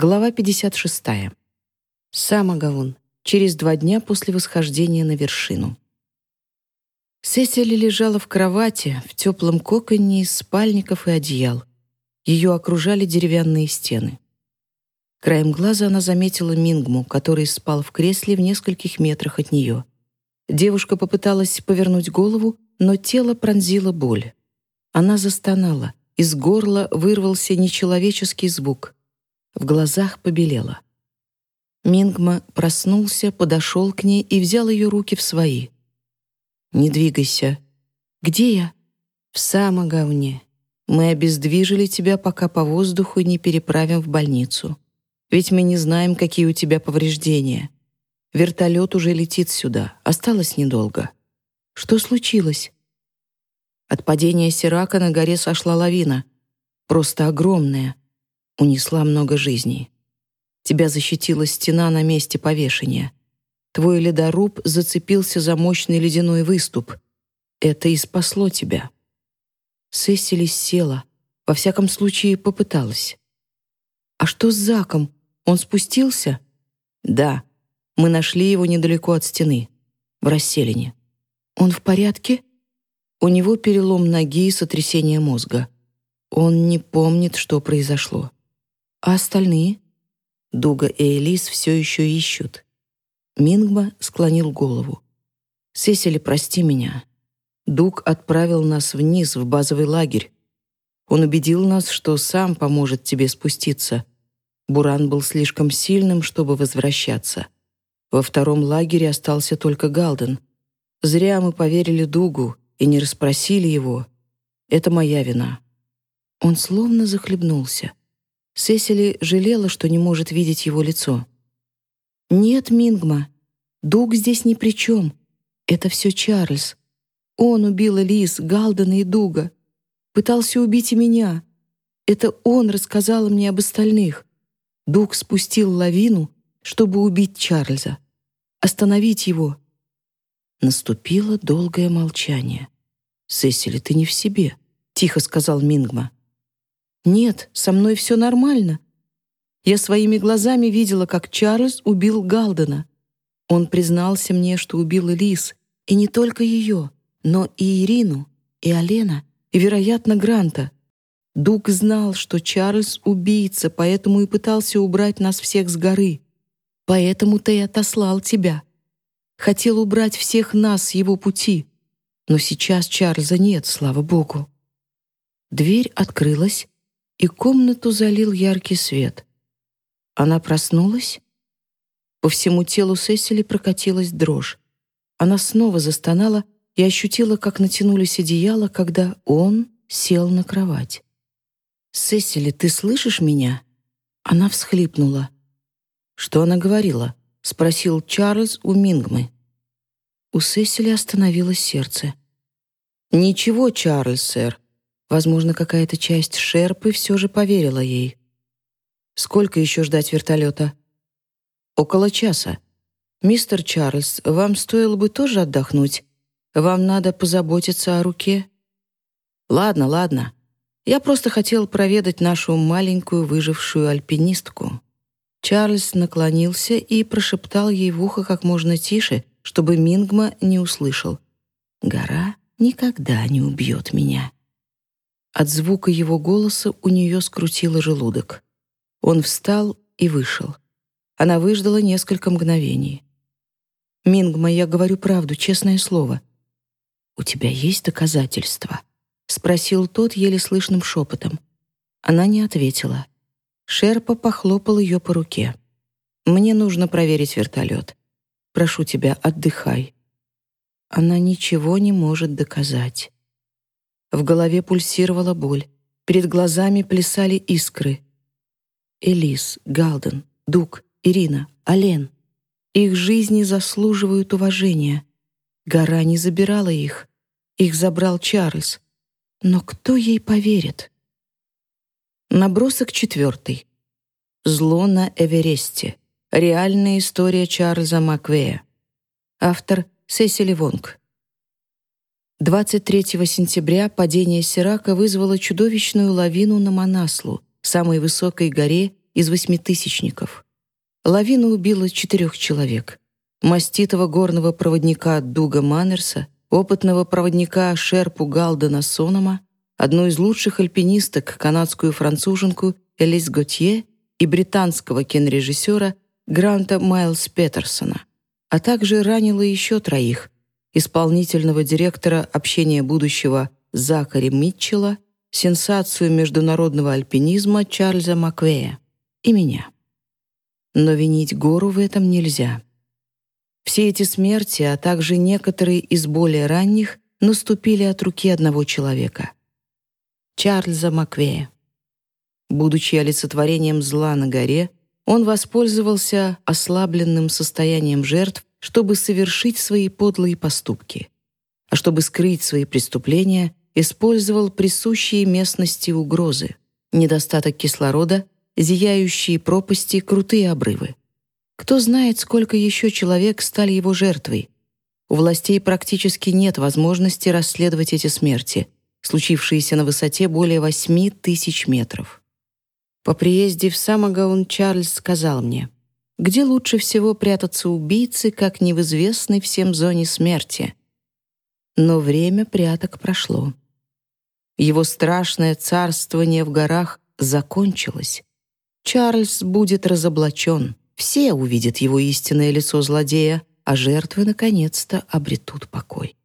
Глава 56. Самогаун. Через два дня после восхождения на вершину. Сесили лежала в кровати, в теплом коконе из спальников и одеял. Ее окружали деревянные стены. Краем глаза она заметила Мингму, который спал в кресле в нескольких метрах от нее. Девушка попыталась повернуть голову, но тело пронзила боль. Она застонала, из горла вырвался нечеловеческий звук — в глазах побелело. Мингма проснулся, подошел к ней и взял ее руки в свои. «Не двигайся». «Где я?» «В самом говне. Мы обездвижили тебя, пока по воздуху не переправим в больницу. Ведь мы не знаем, какие у тебя повреждения. Вертолет уже летит сюда. Осталось недолго». «Что случилось?» От падения Сирака на горе сошла лавина. Просто огромная унесла много жизней. Тебя защитила стена на месте повешения. Твой ледоруб зацепился за мощный ледяной выступ. Это и спасло тебя. Сесили села, во всяком случае попыталась. «А что с Заком? Он спустился?» «Да. Мы нашли его недалеко от стены, в расселине. Он в порядке?» У него перелом ноги и сотрясение мозга. Он не помнит, что произошло. А остальные? Дуга и Элис все еще ищут. Мингма склонил голову. «Сесили, прости меня. Дуг отправил нас вниз, в базовый лагерь. Он убедил нас, что сам поможет тебе спуститься. Буран был слишком сильным, чтобы возвращаться. Во втором лагере остался только Галден. Зря мы поверили Дугу и не расспросили его. Это моя вина». Он словно захлебнулся. Сесили жалела, что не может видеть его лицо. «Нет, Мингма, Дуг здесь ни при чем. Это все Чарльз. Он убил Элис, Галдена и Дуга. Пытался убить и меня. Это он рассказал мне об остальных. Дуг спустил лавину, чтобы убить Чарльза. Остановить его». Наступило долгое молчание. «Сесили, ты не в себе», — тихо сказал Мингма. Нет, со мной все нормально. Я своими глазами видела, как Чарльз убил Галдена. Он признался мне, что убил Элис, и не только ее, но и Ирину, и Алена, и, вероятно, Гранта. Дуг знал, что Чарльз — убийца, поэтому и пытался убрать нас всех с горы. Поэтому-то и отослал тебя. Хотел убрать всех нас с его пути. Но сейчас Чарльза нет, слава богу. Дверь открылась, и комнату залил яркий свет. Она проснулась. По всему телу Сесили прокатилась дрожь. Она снова застонала и ощутила, как натянулись одеяла, когда он сел на кровать. «Сесили, ты слышишь меня?» Она всхлипнула. «Что она говорила?» — спросил Чарльз у Мингмы. У Сесили остановилось сердце. «Ничего, Чарльз, сэр. Возможно, какая-то часть Шерпы все же поверила ей. «Сколько еще ждать вертолета?» «Около часа. Мистер Чарльз, вам стоило бы тоже отдохнуть. Вам надо позаботиться о руке». «Ладно, ладно. Я просто хотел проведать нашу маленькую выжившую альпинистку». Чарльз наклонился и прошептал ей в ухо как можно тише, чтобы Мингма не услышал. «Гора никогда не убьет меня». От звука его голоса у нее скрутило желудок. Он встал и вышел. Она выждала несколько мгновений. «Мингма, я говорю правду, честное слово». «У тебя есть доказательства?» — спросил тот еле слышным шепотом. Она не ответила. Шерпа похлопал ее по руке. «Мне нужно проверить вертолет. Прошу тебя, отдыхай». Она ничего не может доказать. В голове пульсировала боль. Перед глазами плясали искры. Элис, Галден, Дук, Ирина, Ален. Их жизни заслуживают уважения. Гора не забирала их. Их забрал Чарльз. Но кто ей поверит? Набросок четвертый. «Зло на Эвересте. Реальная история Чарльза Маквея». Автор Сесили Вонг. 23 сентября падение Сирака вызвало чудовищную лавину на Манаслу, самой высокой горе из восьмитысячников. Лавина убила четырех человек. Маститого горного проводника Дуга Маннерса, опытного проводника Шерпу Галдена Сонома, одну из лучших альпинисток, канадскую француженку Элис Готье и британского кинорежиссера Гранта Майлз Петерсона, а также ранила еще троих — исполнительного директора общения будущего Закари Митчелла, сенсацию международного альпинизма Чарльза Маквея и меня. Но винить гору в этом нельзя. Все эти смерти, а также некоторые из более ранних, наступили от руки одного человека — Чарльза Маквея. Будучи олицетворением зла на горе, он воспользовался ослабленным состоянием жертв, чтобы совершить свои подлые поступки. А чтобы скрыть свои преступления, использовал присущие местности угрозы, недостаток кислорода, зияющие пропасти, крутые обрывы. Кто знает, сколько еще человек стали его жертвой. У властей практически нет возможности расследовать эти смерти, случившиеся на высоте более 8 тысяч метров. По приезде в Самогаун Чарльз сказал мне, где лучше всего прятаться убийцы, как не в известной всем зоне смерти. Но время пряток прошло. Его страшное царствование в горах закончилось. Чарльз будет разоблачен. Все увидят его истинное лицо злодея, а жертвы наконец-то обретут покой.